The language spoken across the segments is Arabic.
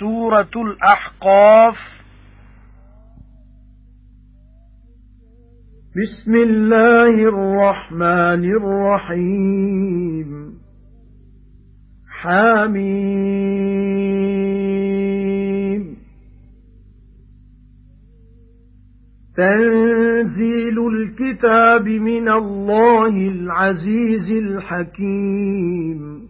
سورة الأحقاف. بسم الله الرحمن الرحيم. حميم. تنزيل الكتاب من الله العزيز الحكيم.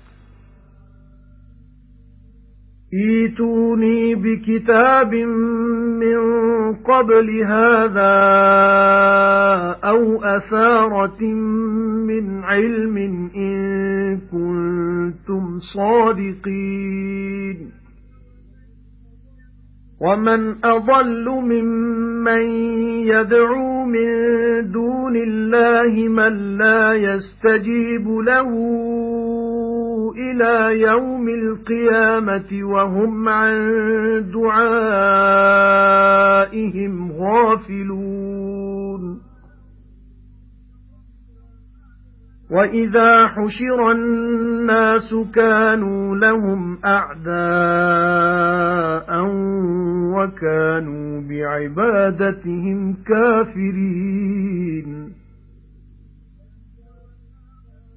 ايتوني بكتاب من قبل هذا أو أثارة من علم إن كنتم صادقين. وَمَنْ أَضَلُّ مِمَّن يَدْعُو مِن دُونِ اللَّهِ مَن لَّا يَسْتَجِيبُ لَهُ إِلَى يَوْمِ الْقِيَامَةِ وَهُمْ عَن دُعَائِهِمْ غَافِلُونَ. وَإِذَا حُشِرَ النَّاسُ كَانُوا لَهُمْ أَعْدَاءً وَكَانُوا بِعِبَادَتِهِمْ كَافِرِينَ.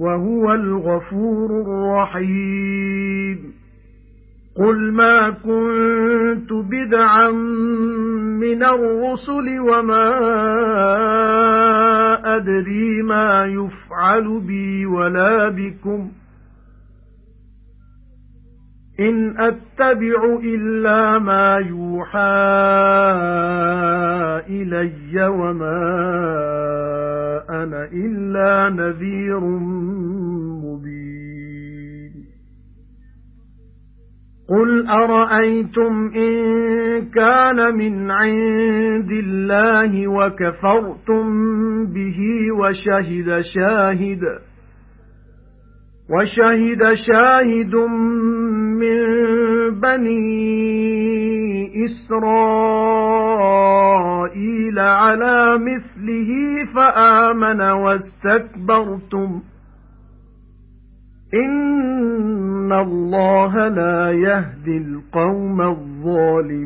وَهُوَ الْغَفُورُ الرَّحِيمُ. قُلْ مَا كُنتُ بِدْعًا مِنَ الرُّسُلِ وَمَا أَدْرِي مَا يُفْعَلُ بِي وَلَا بِكُمْ. إِنْ أَتَّبِعُ إِلَّا مَا يُوحَى إِلَيَّ وَمَا أَنَا إِلَّا نَذِيرٌ مُبِينٌ. قُلْ أَرَأَيْتُمْ إِن كَانَ مِنْ عِندِ اللَّهِ وَكَفَرْتُمْ بِهِ وَشَهِدَ شَاهِدٌ وَشَهِدَ شَاهِدٌ مِنْ بَنِي إِسْرَائِيلَ عَلَى مِثْلِهِ فَآمَنَ وَاسْتَكْبَرْتُمْ. إِنَّ اللَّهَ لَا يَهْدِي الْقَوْمَ الظَّالِمِينَ.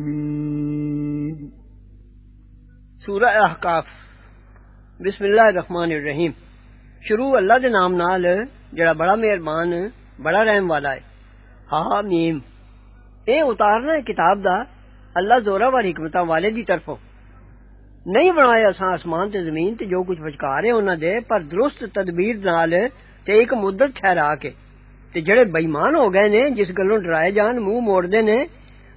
سورہ أحقاف. بسم اللہ الرحمن الرحیم شروع اللہ دے نام نال جڑا بڑا مہربان، بڑا رحم والا ہے۔ ہا میم۔ اے اتارنا ہے کتاب دا، اللہ زورا وار حکمتاں والے دی طرفوں۔ نہیں بنایا اساں آسمان تے زمین تے جو کچھ وچکار ہے انہاں دے، پر درست تدبیر نال تے ایک مدت ٹھہرا کے۔ تے جڑے بے ایمان ہو گئے نے، جس گلوں ڈرائے جان، منہ موڑ دے نے،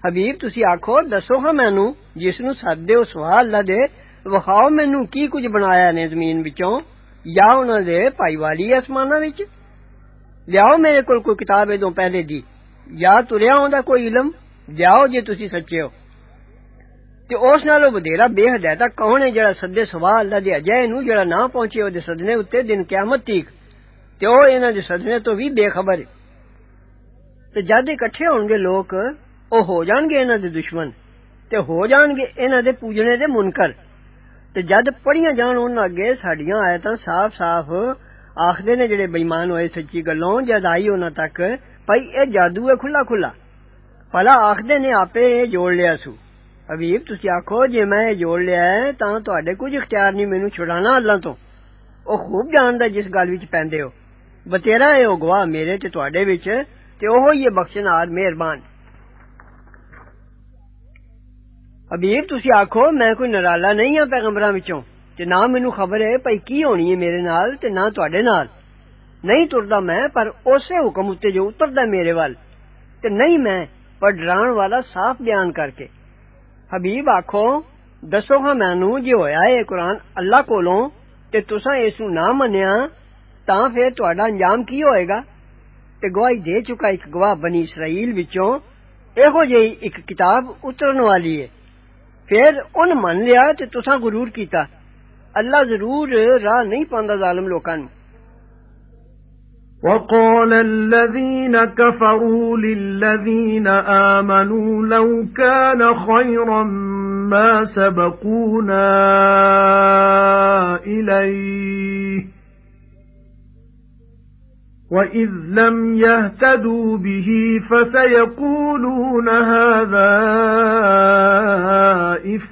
حبیب، تسی آکھو، دسو ہاں مینوں، جس نو سدے او سوا اللہ دے وخاؤ مینوں کی کچھ بنایا نے زمین وچوں؟ یا انہاں دے بھائی والی آسماناں وچ؟ ਲਿਆਓ ਮੇਰੇ ਕੋਲ ਕੋਈ ਕਿਤਾਬ ਇਹਦੋਂ ਪਹਿਲੇ ਦੀ ਜਾਂ ਤੁਰਿਆ ਆਉਂਦਾ ਕੋਈ ਇਲਮ ਲਿਆਓ ਜੇ ਤੁਸੀਂ ਸੱਚੇ ਹੋ ਤੇ ਉਸ ਨਾਲੋਂ ਵਧੇਰਾ ਬੇਹਦਾਇਤਾ ਕੌਣ ਹੈ ਜਿਹੜਾ ਸੱਦੇ ਸਵਾ ਅੱਲਾ ਦੇ ਅਜੇ ਨੂੰ ਜਿਹੜਾ ਨਾ ਪਹੁੰਚੇ ਉਹਦੇ ਸਦਨੇ ਉੱਤੇ ਦਿਨ ਕਿਆਮਤ ਤੀਕ ਤੇ ਉਹ ਇਹਨਾਂ ਦੇ ਸਦਨੇ ਤੋਂ ਵੀ ਬੇਖਬਰ ਹੈ ਤੇ ਜਦ ਇਕੱਠੇ ਹੋਣਗੇ ਲੋਕ ਉਹ ਹੋ ਜਾਣਗੇ ਇਹਨਾਂ ਦੇ ਦੁਸ਼ਮਣ ਤੇ ਹੋ ਜਾਣਗੇ ਇਹਨਾਂ ਦੇ ਪੂਜਣੇ ਦੇ ਮੁਨਕਰ ਤੇ ਜਦ ਪੜੀਆਂ ਜਾਣ ਉਹਨਾਂ ਅੱਗੇ ਸਾਡੀਆਂ ਆਇਤਾਂ ਸਾਫ਼-ਸਾਫ਼ ਆਖਦੇ ਨੇ ਜਿਹੜੇ ਬੇਈਮਾਨ ਹੋਏ ਸੱਚੀ ਗੱਲੋਂ ਜਦ ਆਈ ਉਹਨਾਂ ਤੱਕ ਭਈ ਇਹ ਜਾਦੂ ਹੈ ਖੁੱਲਾ ਖੁੱਲਾ ਭਲਾ ਆਖਦੇ ਨੇ ਆਪੇ ਇਹ ਜੋੜ ਲਿਆ ਸੂ ਹਬੀਬ ਤੁਸੀਂ ਆਖੋ ਜੇ ਮੈਂ ਇਹ ਜੋੜ ਲਿਆ ਹੈ ਤਾਂ ਤੁਹਾਡੇ ਕੁਝ ਇਖਤਿਆਰ ਨਹੀਂ ਮੈਨੂੰ ਛੁਡਾਣਾ ਅੱਲਾ ਤੋਂ ਉਹ ਖੂਬ ਜਾਣਦਾ ਜਿਸ ਗੱਲ ਵਿੱਚ ਪੈਂਦੇ ਹੋ ਬਤੇਰਾ ਹੈ ਉਹ ਗਵਾਹ ਮੇਰੇ ਤੇ ਤੁਹਾਡੇ ਵਿੱਚ ਤੇ ਉਹ ਹੀ ਬਖਸ਼ਣਹਾਰ ਮਿਹਰਬਾਨ ਹਬੀਬ ਤੁਸੀਂ ਆਖੋ ਮੈਂ ਕੋਈ ਨਰਾਲਾ ਨਹੀਂ ਆ ਪੈਗੰਬਰਾਂ ਵਿੱਚੋਂ ਤੇ ਨਾ ਮੈਨੂੰ ਖਬਰ ਹੈ ਭਈ ਕੀ ਹੋਣੀ ਹੈ ਮੇਰੇ ਨਾਲ ਤੇ ਨਾ ਤੁਹਾਡੇ ਨਾਲ ਨਹੀਂ ਤੁਰਦਾ ਮੈਂ ਪਰ ਉਸੇ ਹੁਕਮ ਉੱਤੇ ਜੋ ਉਤਰਦਾ ਮੇਰੇ ਵੱਲ ਤੇ ਨਹੀਂ ਮੈਂ ਪਰ ਡਰਾਉਣ ਵਾਲਾ ਸਾਫ਼ ਬਿਆਨ ਕਰਕੇ ਹਬੀਬ ਆਖੋ ਦੱਸੋ ਹਾਂ ਮੈਨੂੰ ਜੇ ਹੋਇਆ ਇਹ ਕੁਰਾਨ ਅੱਲਾ ਕੋਲੋਂ ਤੇ ਤੁਸੀਂ ਇਸ ਨੂੰ ਨਾ ਮੰਨਿਆ ਤਾਂ ਫਿਰ ਤੁਹਾਡਾ ਅੰਜਾਮ ਕੀ ਹੋਏਗਾ ਤੇ ਗਵਾਹੀ ਦੇ ਚੁੱਕਾ ਇੱਕ ਗਵਾਹ ਬਣੀ ਇਸਰਾਈਲ ਵਿੱਚੋਂ ਇਹੋ ਜਿਹੀ ਇੱਕ ਕਿਤਾਬ ਉਤਰਨ ਵਾਲੀ ਹੈ ਫਿਰ ਉਹਨ ਮੰਨ ਲਿਆ ਤੇ ਤੁਸੀਂ ਗਰੂਰ ਕੀਤਾ اللہ ضرور راہ نہیں پاندا ظالم لوکاں نوں۔ وقال الذين كفروا للذين آمنوا لو كان خيرا ما سبقونا إليه وَإِذْ لَمْ يَهْتَدُوا بِهِ فَسَيَقُولُونَ هَذَا إِفْكٌ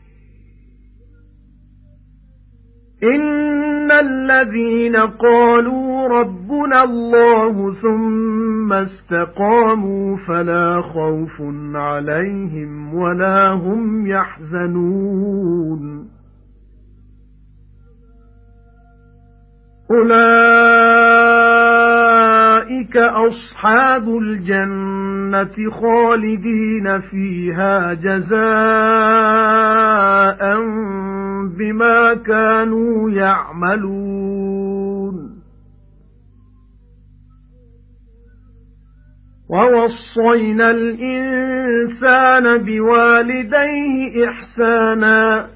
إِنَّ الَّذِينَ قَالُوا رَبُّنَا اللَّهُ ثُمَّ اسْتَقَامُوا فَلَا خَوْفٌ عَلَيْهِمْ وَلَا هُمْ يَحْزَنُونَ أُولَئِكَ أَصْحَابُ الْجَنَّةِ خَالِدِينَ فِيهَا جَزَاءً بِمَا كَانُوا يَعْمَلُونَ. وَوَصَّيْنَا الْإِنسَانَ بِوَالِدَيْهِ إِحْسَانًا.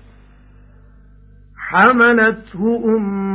حَمَلَتْهُ أُمُّهُ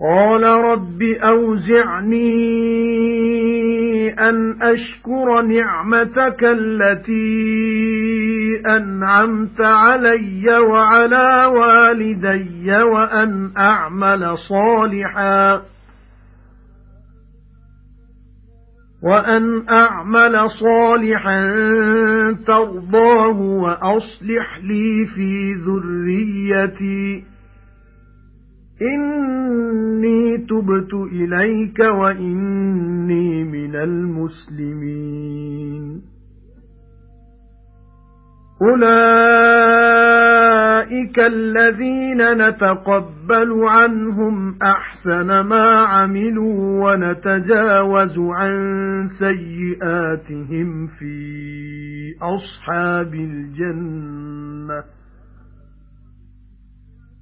قَالَ رَبِّ أَوْزِعْنِي أَنْ أَشْكُرَ نِعْمَتَكَ الَّتِي أَنْعَمْتَ عَلَيَّ وَعَلَى وَالِدَيَّ وَأَنْ أَعْمَلَ صَالِحًا وَأَنْ أَعْمَلَ صَالِحًا تَرْضَاهُ وَأَصْلِحْ لِي فِي ذُرِّيَّتِي إِنِّي تُبْتُ إِلَيْكَ وَإِنِّي مِنَ الْمُسْلِمِينَ. أُولَئِكَ الَّذِينَ نَتَقَبَّلُ عَنْهُمْ أَحْسَنَ مَا عَمِلُوا وَنَتَجَاوَزُ عَن سَيِّئَاتِهِمْ فِي أَصْحَابِ الْجَنَّةِ.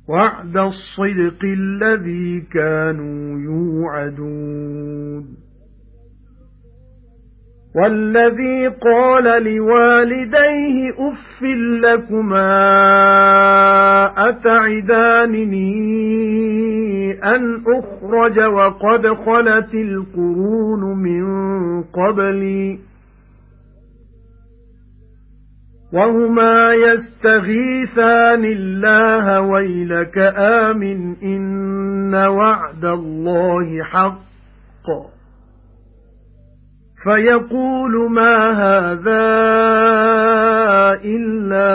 وَعْدَ الصِّدْقِ الَّذِي كَانُوا يُوعَدُونَ. وَالَّذِي قَالَ لِوَالِدَيْهِ أُفٍّ لَّكُمَا أَتَعِدَانِنِي أَنْ أُخْرَجَ وَقَدْ خَلَتِ الْقُرُونُ مِنْ قَبْلِي وَهُمَا يَسْتَغِيثَانِ اللَّهَ وَيْلَكَ آمِنْ إِنَّ وَعْدَ اللَّهِ حَقٌّ. فَيَقُولُ مَا هَذَا إِلَّا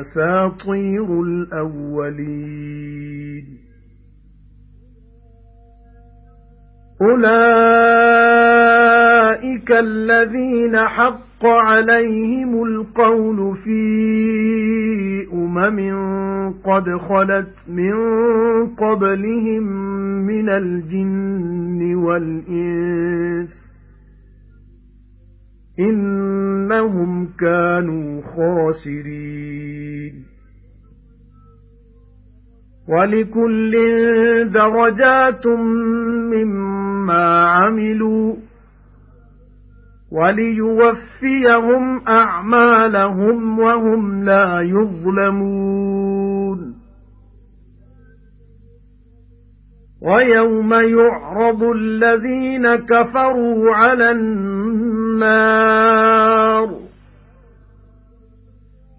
أَسَاطِيرُ الْأَوَّلِينَ. أُولَئِكَ الَّذِينَ حَقَّ حَقَّ عَلَيْهِمُ الْقَوْلُ فِي أُمَمٍ قَدْ خَلَتْ مِنْ قَبْلِهِمْ مِنَ الْجِنِّ وَالْإِنسِ إِنَّهُمْ كَانُوا خَاسِرِينَ وَلِكُلٍّ دَرَجَاتٌ مِّمَّا عَمِلُوا وَلِيُوَفِّيَهُمْ أَعْمَالَهُمْ وَهُمْ لَا يُظْلَمُونَ. وَيَوْمَ يُعْرَضُ الَّذِينَ كَفَرُوا عَلَى النَّارِ.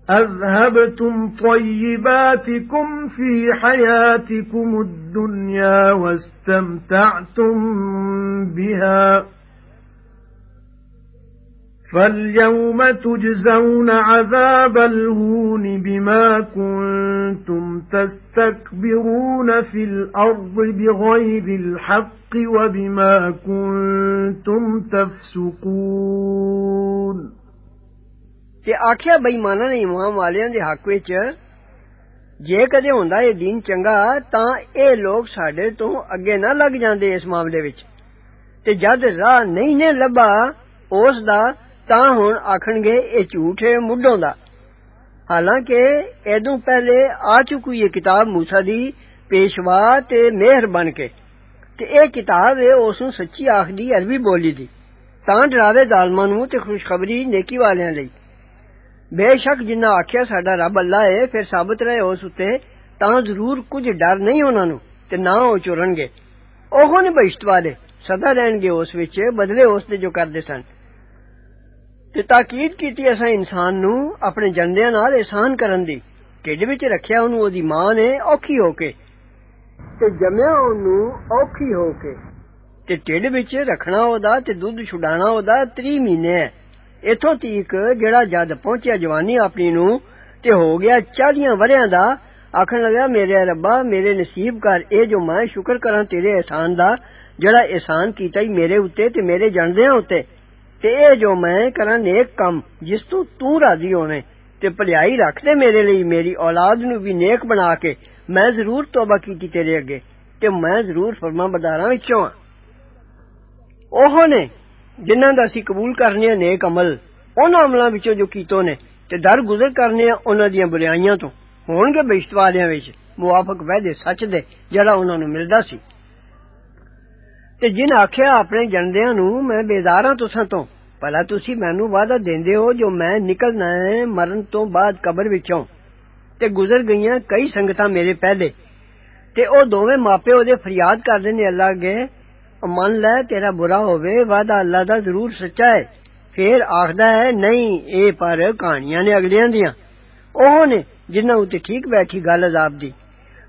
أَذْهَبْتُمْ طَيِّبَاتِكُمْ فِي حَيَاتِكُمُ الدُّنْيَا وَاسْتَمْتَعْتُمْ بِهَا. فَالْيَوْمَ تُجْزَوْنَ عَذَابَ الْهُونِ بِمَا كُنتُمْ تَسْتَكْبِرُونَ فِي الْأَرْضِ بِغَيْرِ الْحَقِّ وَبِمَا كُنتُمْ تَفْسُقُونَ ਤੇ ਆਖਿਆ ਬੇਈਮਾਨਾਂ ਨੇ ਇਮਾਮ ਵਾਲਿਆਂ ਦੇ ਹੱਕ ਵਿੱਚ ਜੇ ਕਦੇ ਹੁੰਦਾ ਇਹ دین ਚੰਗਾ ਤਾਂ ਇਹ ਲੋਕ ਸਾਡੇ ਤੋਂ ਅੱਗੇ ਨਾ ਲੱਗ ਜਾਂਦੇ ਇਸ ਮਾਮਲੇ ਵਿੱਚ ਤੇ ਜਦ ਰਾਹ ਨਹੀਂ ਨੇ ਲੱਭਾ ਉਸ ਦਾ ਤਾਂ ਹੁਣ ਆਖਣਗੇ ਇਹ ਝੂਠ ਹੈ ਮੁੱਢੋਂ ਦਾ ਹਾਲਾਂਕਿ ਐਦੋਂ ਪਹਿਲੇ ਆ ਚੁੱਕੀ ਇਹ ਕਿਤਾਬ موسی ਦੀ ਪੇਸ਼ਵਾ ਤੇ ਮਿਹਰ ਬਣ ਕੇ ਤੇ ਇਹ ਕਿਤਾਬ ਹੈ ਉਸ ਨੂੰ ਸੱਚੀ ਆਖਦੀ ਅਰਬੀ ਬੋਲੀ ਦੀ ਤਾਂ ਡਰਾਵੇ ਜ਼ਾਲਮਾਂ ਨੂੰ ਤੇ ਖੁਸ਼ਖਬਰੀ ਨੇਕੀ ਵਾਲਿਆਂ ਲਈ ਬੇਸ਼ੱਕ ਜਿੰਨਾ ਆਖਿਆ ਸਾਡਾ ਰੱਬ ਅੱਲਾ ਹੈ ਫਿਰ ਸਾਬਤ ਰਹੇ ਉਸ ਉੱਤੇ ਤਾਂ ਜ਼ਰੂਰ ਕੁਝ ਡਰ ਨਹੀਂ ਉਹਨਾਂ ਨੂੰ ਤੇ ਨਾ ਉਹ ਚੁਰਨਗੇ ਉਹ ਨੇ ਬਹਿਸ਼ਤ ਵਾਲੇ ਸਦਾ ਰਹਿਣਗੇ ਉਸ ਵਿੱਚ ਬਦਲੇ ਉਸ ਦੇ ਜੋ ਕਰਦੇ ਸਨ ਤੇ ਤਾਕੀਦ ਕੀਤੀ ਅਸਾਂ ਇਨਸਾਨ ਨੂੰ ਆਪਣੇ ਜੰਦਿਆਂ ਨਾਲ ਇਹਸਾਨ ਕਰਨ ਦੀ ਢਿੱਡ ਵਿੱਚ ਰੱਖਿਆ ਉਹਨੂੰ ਉਹਦੀ ਮਾਂ ਨੇ ਔਖੀ ਹੋ ਕੇ ਤੇ ਜੰਮਿਆ ਉਹਨੂੰ ਔਖੀ ਹੋ ਕੇ ਤੇ ਢਿੱਡ ਵਿੱਚ ਰੱਖਣਾ ਉਹਦਾ ਤੇ ਦੁੱਧ ਛੁਡਾਣਾ ਉਹਦਾ 3 ਮਹੀਨੇ ਹੈ ਇਥੋਂ ਤੀਕ ਜਿਹੜਾ ਜਦ ਪਹੁੰਚਿਆ ਜਵਾਨੀ ਆਪਣੀ ਨੂੰ ਤੇ ਹੋ ਗਿਆ 40 ਵਰਿਆਂ ਦਾ ਆਖਣ ਲੱਗਾ ਮੇਰੇ ਰੱਬਾ ਮੇਰੇ ਨਸੀਬ ਕਰ ਇਹ ਜੋ ਮੈਂ ਸ਼ੁਕਰ ਕਰਾਂ ਤੇਰੇ ਇਹਸਾਨ ਦਾ ਜਿਹੜਾ ਇਹਸਾਨ ਕੀਤਾ ਹੀ ਮੇਰੇ ਉੱਤੇ ਤੇ ਮੇਰੇ ਜਣਦਿਆਂ ਉੱਤੇ ਤੇ ਇਹ ਜੋ ਮੈਂ ਕਰਾਂ ਨੇਕ ਕੰਮ ਜਿਸ ਤੋਂ ਤੂੰ ਰਾਜ਼ੀ ਹੋਵੇਂ ਤੇ ਭਲਾਈ ਰੱਖ ਦੇ ਮੇਰੇ ਲਈ ਮੇਰੀ ਔਲਾਦ ਨੂੰ ਵੀ ਨੇਕ ਬਣਾ ਕੇ ਮੈਂ ਜ਼ਰੂਰ ਤੋਬਾ ਕੀਤੀ ਤੇਰੇ ਅੱਗੇ ਤੇ ਮੈਂ ਜ਼ਰੂਰ ਫਰਮਾ ਬਰਦਾਰਾਂ ਵਿੱਚੋਂ ਆ ਉਹ ਨੇ ਜਿਨ੍ਹਾਂ ਦਾ ਅਸੀਂ ਕਬੂਲ ਕਰਨੇ ਆ ਨੇਕ ਅਮਲ ਉਹਨਾਂ ਅਮਲਾਂ ਵਿੱਚੋਂ ਜੋ ਕੀਤੋ ਨੇ ਤੇ ਦਰ ਗੁਜ਼ਰ ਕਰਨੇ ਆ ਉਹਨਾਂ ਦੀਆਂ ਬੁਰਾਈਆਂ ਤੋਂ ਹੋਣਗੇ ਬਿਸ਼ਤ ਵਾਲਿਆਂ ਵਿੱਚ ਮੁਆਫਕ ਵਹਿਦੇ ਸੱਚ ਦੇ ਜਿਹੜਾ ਉਹਨਾਂ ਨੂੰ ਮਿਲਦਾ ਸੀ تے جن آکھیا اپنے جندیاں نو میں بیزاراں تساں تو بھلا تسی مینوں وعدہ دیندے ہو جو میں نکلنا ہے مرن تو بعد قبر وچوں تے گزر گئیاں کئی سنگتاں میرے پہلے تے او دوویں ماپے اودے فریاد کردے نے اللہ اگے من لے تیرا برا ہووے وعدہ اللہ دا ضرور سچا ہے پھر آخدا ہے نہیں اے پر کہانیاں نے اگلیاں دیاں اوہ نے جنہاں اوتے ٹھیک بیٹھی گل عذاب دی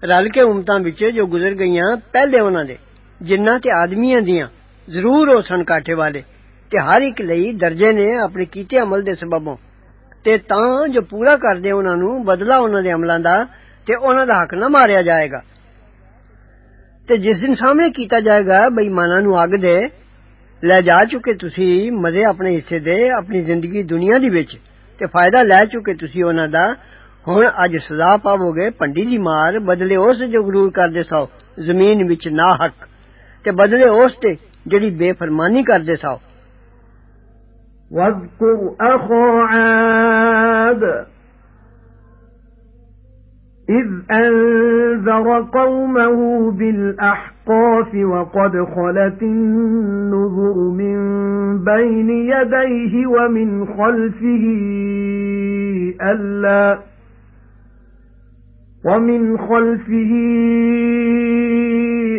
رل کے امتاں وچ جو گزر گئیاں پہلے انہاں دے ਜਿੰਨਾਂ ਤੇ ਆਦਮੀਆਂ ਦੀਆਂ ਜ਼ਰੂਰ ਉਹ ਸਨ ਕਾਠੇ ਵਾਲੇ ਤੇ ਹਰ ਇੱਕ ਲਈ ਦਰਜੇ ਨੇ ਆਪਣੇ ਕੀਤੇ ਅਮਲ ਦੇ ਸਬਬੋਂ ਤੇ ਤਾਂ ਜੋ ਪੂਰਾ ਕਰਦੇ ਉਹਨਾਂ ਨੂੰ ਬਦਲਾ ਉਹਨਾਂ ਦੇ ਅਮਲਾਂ ਦਾ ਤੇ ਉਹਨਾਂ ਦਾ ਹੱਕ ਨਾ ਮਾਰਿਆ ਜਾਏਗਾ ਤੇ ਜਿਸ ਦਿਨ ਸਾਹਮਣੇ ਕੀਤਾ ਜਾਏਗਾ ਬੇਈਮਾਨਾਂ ਨੂੰ ਅੱਗ ਦੇ ਲੈ ਜਾ ਚੁੱਕੇ ਤੁਸੀਂ ਮਜ਼ੇ ਆਪਣੇ ਹਿੱਸੇ ਦੇ ਆਪਣੀ ਜ਼ਿੰਦਗੀ ਦੁਨੀਆ ਦੀ ਵਿੱਚ ਤੇ ਫਾਇਦਾ ਲੈ ਚੁੱਕੇ ਤੁਸੀਂ ਉਹਨਾਂ ਦਾ ਹੁਣ ਅੱਜ ਸਜ਼ਾ ਪਾਵੋਗੇ ਭੰਡੀ ਦੀ ਮਾਰ ਬਦਲੇ ਉਸ ਜੋ ਗਰੂਰ ਕਰਦੇ ਸੋ ਜ਼ਮੀਨ ਵਿੱਚ ਨਾ ਹੱਕ تے بدلے اس تے جڑی بے فرمانی کردے ساؤ واذكر أخا عاد إذ أنذر قومه بالأحقاف وقد خلت النذر من بين يديه ومن خلفه ألا ومن خلفه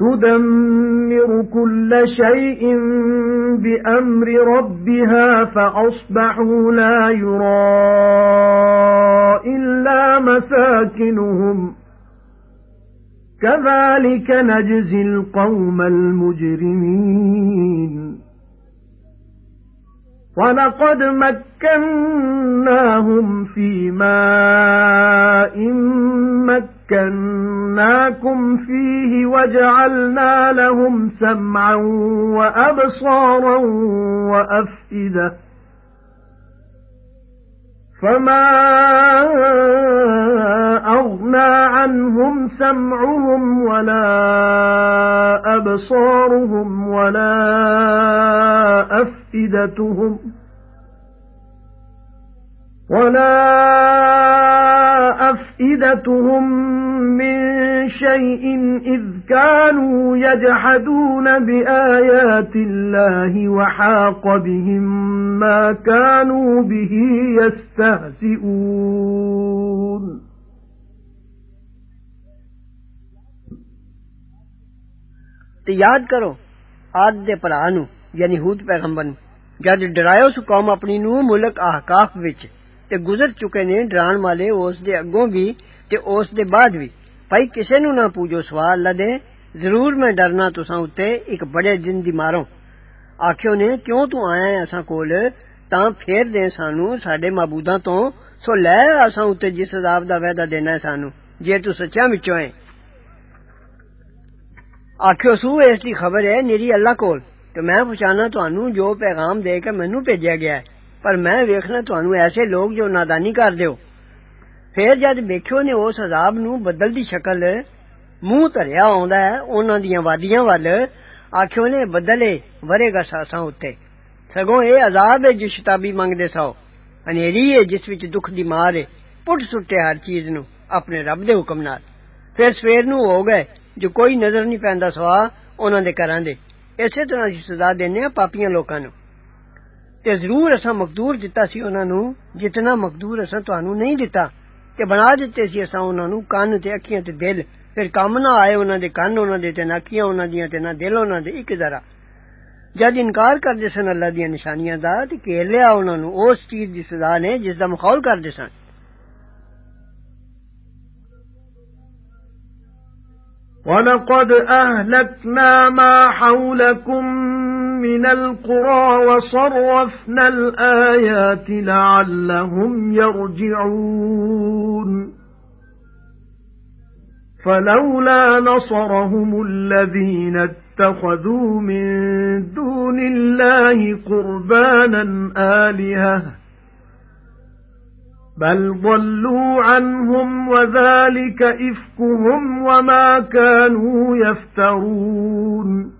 تُدَمِّرُ كُلَّ شَيْءٍ بِأَمْرِ رَبِّهَا فَأَصْبَحُوا لَا يُرَى إِلَّا مَسَاكِنُهُمْ. كَذَلِكَ نَجْزِي الْقَوْمَ الْمُجْرِمِينَ. وَلَقَدْ مَكَّنَّاهُمْ فِي مَاءٍ مَكَّنَّاكُمْ فِيهِ وَجَعَلْنَا لَهُمْ سَمْعًا وَأَبْصَارًا وَأَفْئِدَةً فَمَا أَغْنَى عَنْهُمْ سَمْعُهُمْ وَلَا أَبْصَارُهُمْ وَلَا أَفْئِدَتُهُمْ وَلَا أَفْئِدَتُهُمْ مِنْ شَيْءٍ إِذْ كَانُوا يَجْحَدُونَ بِآيَاتِ اللَّهِ وَحَاقَ بِهِمْ مَا كَانُوا بِهِ يَسْتَهْزِئُونَ ਤੇ ਯਾਦ ਕਰੋ ਆਦ ਦੇ ਭਰਾ ਨੂੰ ਯਾਨੀ ਹੂਦ ਪੈਗੰਬਰ ਨੂੰ ਜਦ ਡਰਾਇਓ ਸੁ ਕੌਮ ਆਪਣੀ ਨੂੰ ਮੁਲਕ ਆਹਕਾਫ ਵਿੱਚ تے گزر چکے نے ڈران والے اس دے اگوں بھی تے اس دے بعد بھی بھائی کسے نو نہ پوجو سوال لدے ضرور میں ڈرنا تساں اتے ایک بڑے دن دی ماروں آکھیو نے کیوں تو آیا ہے اساں کول تاں پھیر دے سانو ساڈے معبوداں تو سو لے اساں اتے جس عذاب دا وعدہ دینا ہے سانو جے تو سچا وچوں ہے آکھیو سو اس خبر ہے نیری اللہ کول تے میں پہنچانا تانوں جو پیغام دے کے مینوں بھیجا گیا ہے پر میں ویکھنا تانوں ایسے لوگ جو نادانی کردے ہو پھر جد ویکھیو نے اس عذاب نو بدل دی شکل منہ تریا آندا ہے انہاں دیاں وادیاں ول آکھیو نے بدلے ورے گا اساں اُتے سگوں اے عذاب ہے جس شتابی منگدے سو انھیری ہے جس وچ دکھ دی مار ہے پٹ سٹے ہر چیز نو اپنے رب دے حکم نال پھر سویر نو ہو گئے جو کوئی نظر نہیں پیندا سوا انہاں دے گھراں دے اسی طرح سزا دینے پاپیاں لوکاں نو ਤੇ ਜ਼ਰੂਰ ਅਸਾਂ ਮਕਦੂਰ ਦਿੱਤਾ ਸੀ ਉਹਨਾਂ ਨੂੰ ਜਿਤਨਾ ਮਕਦੂਰ ਅਸਾਂ ਤੁਹਾਨੂੰ ਨਹੀਂ ਦਿੱਤਾ ਤੇ ਬਣਾ ਦਿੱਤੇ ਸੀ ਅਸਾਂ ਉਹਨਾਂ ਨੂੰ ਕੰਨ ਤੇ ਅੱਖੀਆਂ ਤੇ ਦਿਲ ਫਿਰ ਕੰਮ ਨਾ ਆਏ ਉਹਨਾਂ ਦੇ ਕੰਨ ਉਹਨਾਂ ਦੇ ਤੇ ਨਾ ਅੱਖੀਆਂ ਉਹਨਾਂ ਦੀਆਂ ਤੇ ਨਾ ਦਿਲ ਉਹਨਾਂ ਦੇ ਇੱਕ ਜ਼ਰਾ ਜਦ ਇਨਕਾਰ ਕਰਦੇ ਸਨ ਅੱਲਾ ਦੀਆਂ ਨਿਸ਼ਾਨੀਆਂ ਦਾ ਤੇ ਘੇਰ ਲਿਆ ਉਹਨਾਂ ਨੂੰ ਉਸ ਚੀਜ਼ ਦੀ ਸਜ਼ਾ ਨੇ ਜਿਸ ਦਾ ਮਖੌਲ ਕਰਦੇ ਸਨ وَلَقَدْ أَهْلَكْنَا مَا حَوْلَكُمْ مِنَ الْقُرَى وَصَرَّفْنَا الْآيَاتِ لَعَلَّهُمْ يَرْجِعُونَ. فَلَوْلَا نَصَرَهُمُ الَّذِينَ اتَّخَذُوا مِن دُونِ اللَّهِ قُرْبَانًا آلِهَةً بَلْ ضَلُّوا عَنْهُمْ وَذَلِكَ إِفْكُهُمْ وَمَا كَانُوا يَفْتَرُونَ.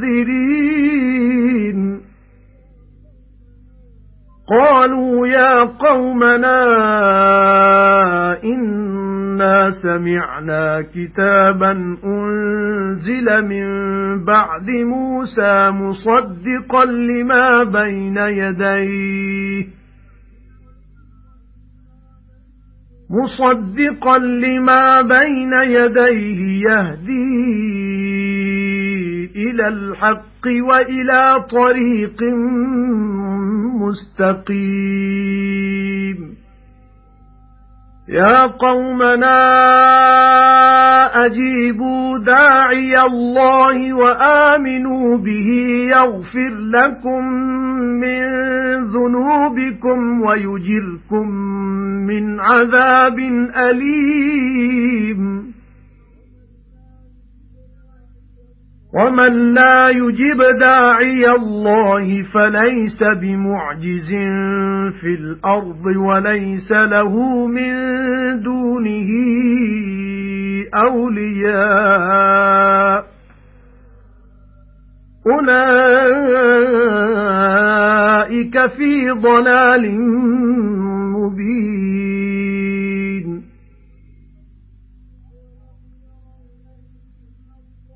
مُنذِرِينَ قَالُوا يَا قَوْمَنَا إِنَّا سَمِعْنَا كِتَابًا أُنزِلَ مِن بَعْدِ مُوسَى مُصَدِّقًا لِّمَا بَيْنَ يَدَيْهِ. مُصَدِّقًا لِمَا بَيْنَ يَدَيْهِ يَهْدِي إِلَى الْحَقِّ وَإِلَى طَرِيقٍ مُسْتَقِيمٍ. يَا قَوْمَنَا أَجِيبُوا دَاعِيَ اللَّهِ وَآمِنُوا بِهِ يَغْفِرْ لَكُم مِّن ذُنُوبِكُمْ وَيُجِرْكُم مِّنْ عَذَابٍ أَلِيمٍ. وَمَن لَّا يُجِبْ دَاعِيَ اللَّهِ فَلَيْسَ بِمُعْجِزٍ فِي الْأَرْضِ وَلَيْسَ لَهُ مِن دُونِهِ أَوْلِيَاءُ أُولَئِكَ فِي ضَلَالٍ مُبِينٍ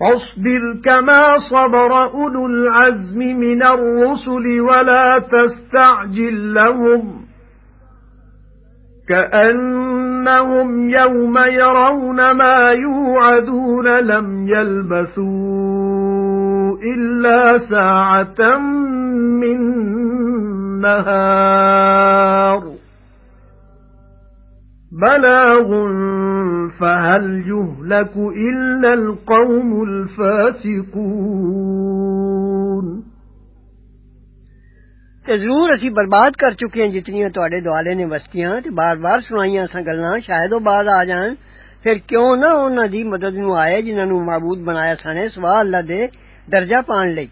فاصبر كما صبر أولو العزم من الرسل ولا تستعجل لهم كأنهم يوم يرون ما يوعدون لم يلبثوا إلا ساعة من نهار بلاغ فهل يهلك إلا القوم الفاسقون؟ تے ضرور اسی برباد کر چکے ہیں جتنی تواڈے دوالے نے بستیاں تے بار-بار سنائیاں اساں گلاں شاید أو بعد آ جان پھر کیوں نہ انہاں دی مدد نو آئے جنہاں نو معبود بنایا سانے سوا اللہ دے درجہ پان لئی۔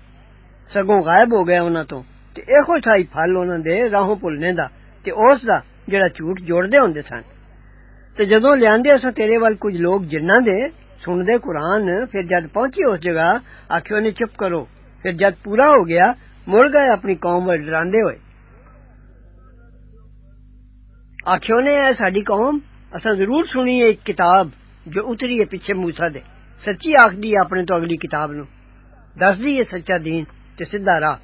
سگوں غائب ہو گئے انہاں تو۔ تے ایہو تھائی پھل انہاں دے راہوں بھولنے دا تے اس دا جڑا جھوٹ جوڑدے ہوندے سن۔ تے جدوں لیاندے اساں تیرے ول کچھ لوگ جنہ دے سن دے قرآن، پھر جد پہنچی اس جگہ آخیو چپ کرو۔ پھر جد پورا ہو گیا، مڑ گئے اپنی قوم وال ڈراندے ہوئے۔ آخیو نے اے ساڈی قوم، اساں ضرور سنی ایک کتاب جو اتری ہے پیچھے موسا دے۔ سچی آخدی ہے اپنے تو اگلی کتاب نو دس دی ہے سچا دین تے سیدھا راہ۔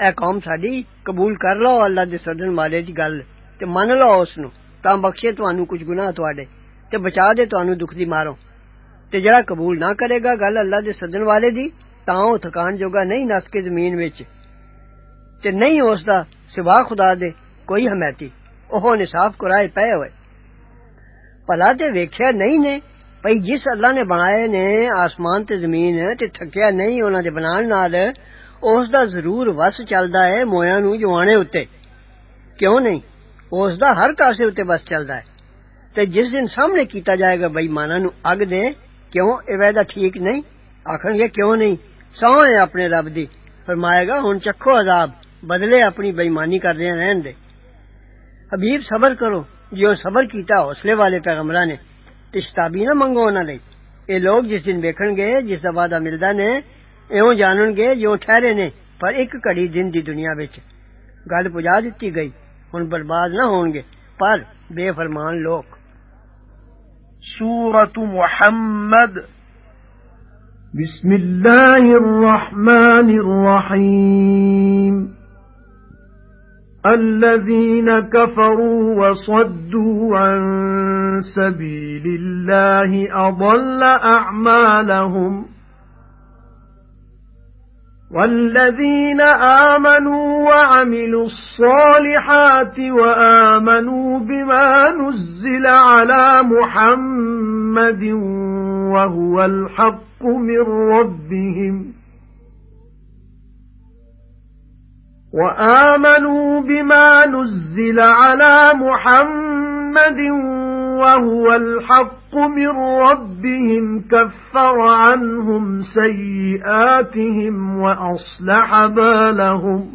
اے قوم ساڈی قبول کر لو، اللہ دے سدن مالے دی گل تے من لو اس نو ਤਾਂ ਬਖਸ਼ੇ ਤੁਹਾਨੂੰ ਕੁਝ ਗੁਨਾਹ ਤੁਹਾਡੇ ਤੇ ਬਚਾ ਦੇ ਤੁਹਾਨੂੰ ਦੁੱਖ ਦੀ ਮਾਰੋਂ ਤੇ ਜਿਹੜਾ ਕਬੂਲ ਨਾ ਕਰੇਗਾ ਗੱਲ ਅੱਲਾ ਦੇ ਸੱਜਣ ਵਾਲੇ ਦੀ ਤਾਂ ਉਹ ਥਕਾਨ ਜੋਗਾ ਨਹੀਂ ਨਸ ਕੇ ਜ਼ਮੀਨ ਵਿੱਚ ਤੇ ਨਹੀਂ ਉਸ ਦਾ ਸਿਵਾ ਖੁਦਾ ਦੇ ਕੋਈ ਹਮਾਇਤੀ ਉਹ ਨਿਸਾਫ ਕੁਰਾਏ ਪਏ ਹੋਏ ਭਲਾ ਤੇ ਵੇਖਿਆ ਨਹੀਂ ਨੇ ਭਈ ਜਿਸ ਅੱਲਾ ਨੇ ਬਣਾਏ ਨੇ ਆਸਮਾਨ ਤੇ ਜ਼ਮੀਨ ਤੇ ਥੱਕਿਆ ਨਹੀਂ ਉਹਨਾਂ ਦੇ ਬਣਾਉਣ ਨਾਲ ਉਸ ਦਾ ਜ਼ਰੂਰ ਵਸ ਚੱਲਦਾ ਹੈ ਮੋਇਆਂ ਨੂੰ ਜਵਾਣੇ ਉੱਤੇ ਕਿਉਂ ਨਹੀਂ ਉਸ ਦਾ ਹਰ ਕਾਸੇ ਉੱਤੇ ਬਸ ਚੱਲਦਾ ਹੈ ਤੇ ਜਿਸ ਦਿਨ ਸਾਹਮਣੇ ਕੀਤਾ ਜਾਏਗਾ ਬੇਈਮਾਨਾਂ ਨੂੰ ਅੱਗ ਦੇ ਕਿਉਂ ਇਹ ਵਾਅਦਾ ਠੀਕ ਨਹੀਂ ਆਖਣਗੇ ਕਿਉਂ ਨਹੀਂ ਸੌਂ ਹੈ ਆਪਣੇ ਰੱਬ ਦੀ ਫਰਮਾਏਗਾ ਹੁਣ ਚੱਖੋ ਅਜ਼ਾਬ ਬਦਲੇ ਆਪਣੀ ਬੇਈਮਾਨੀ ਕਰਦੇ ਰਹਿਣ ਦੇ ਹਬੀਬ ਸਬਰ ਕਰੋ ਜਿਉਂ ਸਬਰ ਕੀਤਾ ਹੌਸਲੇ ਵਾਲੇ ਪੈਗੰਬਰਾਂ ਨੇ ਤੇ ਸ਼ਤਾਬੀ ਨਾ ਮੰਗੋ ਉਹਨਾਂ ਲਈ ਇਹ ਲੋਕ ਜਿਸ ਦਿਨ ਵੇਖਣਗੇ ਜਿਸ ਦਾ ਵਾਦਾ ਮਿਲਦਾ ਨੇ ਇਉਂ ਜਾਣਨਗੇ ਜਿਉਂ ਠਹਿਰੇ ਨੇ ਪਰ ਇੱਕ ਘੜੀ ਦਿਨ ਦੀ ਦੁਨੀਆ ਵਿੱਚ ਗੱਲ ਪੁਜਾ ਦਿੱਤੀ ਗਈ ਹੁਣ ਬਰਬਾਦ ਨਾ ਹੋਣਗੇ ਪਰ ਬੇਫਰਮਾਨ ਲੋਕ سورة محمد بسم الله الرحمن الرحيم الذين كفروا وصدوا عن سبيل الله أضل أعمالهم وَالَّذِينَ آمَنُوا وَعَمِلُوا الصَّالِحَاتِ وَآمَنُوا بِمَا نُزِّلَ عَلَى مُحَمَّدٍ وَهُوَ الْحَقُّ مِنْ رَبِّهِمْ وَآمَنُوا بِمَا نُزِّلَ عَلَى مُحَمَّدٍ وَهُوَ الْحَقُّ مِنْ رَبِّهِمْ كَفَّرَ عَنْهُمْ سَيِّئَاتِهِمْ وَأَصْلَحَ بَالَهُمْ.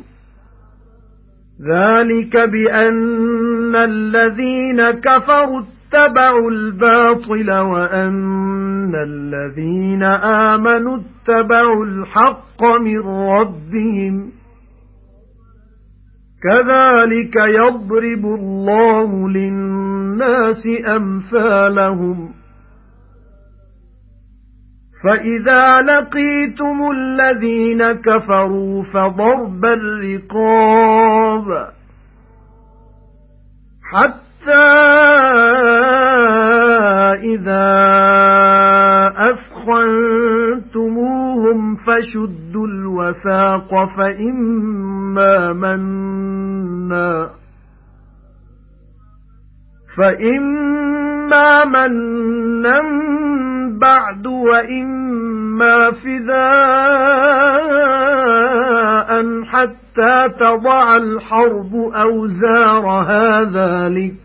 ذَلِكَ بِأَنَّ الَّذِينَ كَفَرُوا اتَّبَعُوا الْبَاطِلَ وَأَنَّ الَّذِينَ آمَنُوا اتَّبَعُوا الْحَقَّ مِنْ رَبِّهِمْ. كَذَلِكَ يَضْرِبُ اللَّهُ لِلنَّاسِ أَمْثَالَهُمْ. فَإِذَا لَقِيتُمُ الَّذِينَ كَفَرُوا فَضَرْبَ الرِّقَابِ حَتَّى إِذَا أَثْخَنتُمُوهُمْ فَشُدُّوا الْوَثَاقَ فَإِمَّا مَنًّا فَإِمَّا مَنًّا بَعْدُ وَإِمَّا فِدَاءً حَتَّى تَضَعَ الْحَرْبُ أَوْزَارَهَا ذَلِكَ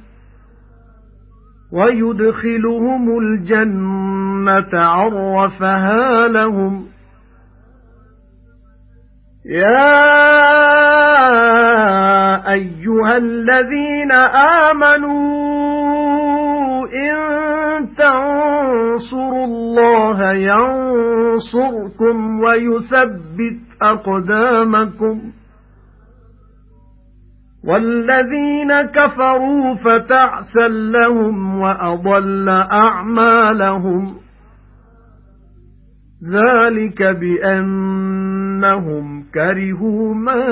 وَيُدْخِلُهُمُ الْجَنَّةَ عَرَّفَهَا لَهُمْ. يَا أَيُّهَا الَّذِينَ آمَنُوا إِن تَنصُرُوا اللَّهَ يَنصُرْكُمْ وَيُثَبِّتْ أَقْدَامَكُمْ. وَالَّذِينَ كَفَرُوا فَتَعْسًا لَّهُمْ وَأَضَلَّ أَعْمَالَهُمْ. ذَلِكَ بِأَنَّهُمْ كَرِهُوا مَا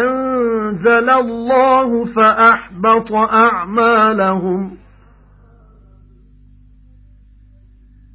أَنزَلَ اللَّهُ فَأَحْبَطَ أَعْمَالَهُمْ.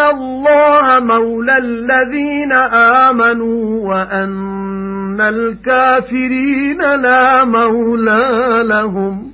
اللَّهَ مَوْلَى الَّذِينَ آمَنُوا وَأَنَّ الْكَافِرِينَ لَا مَوْلَى لَهُمْ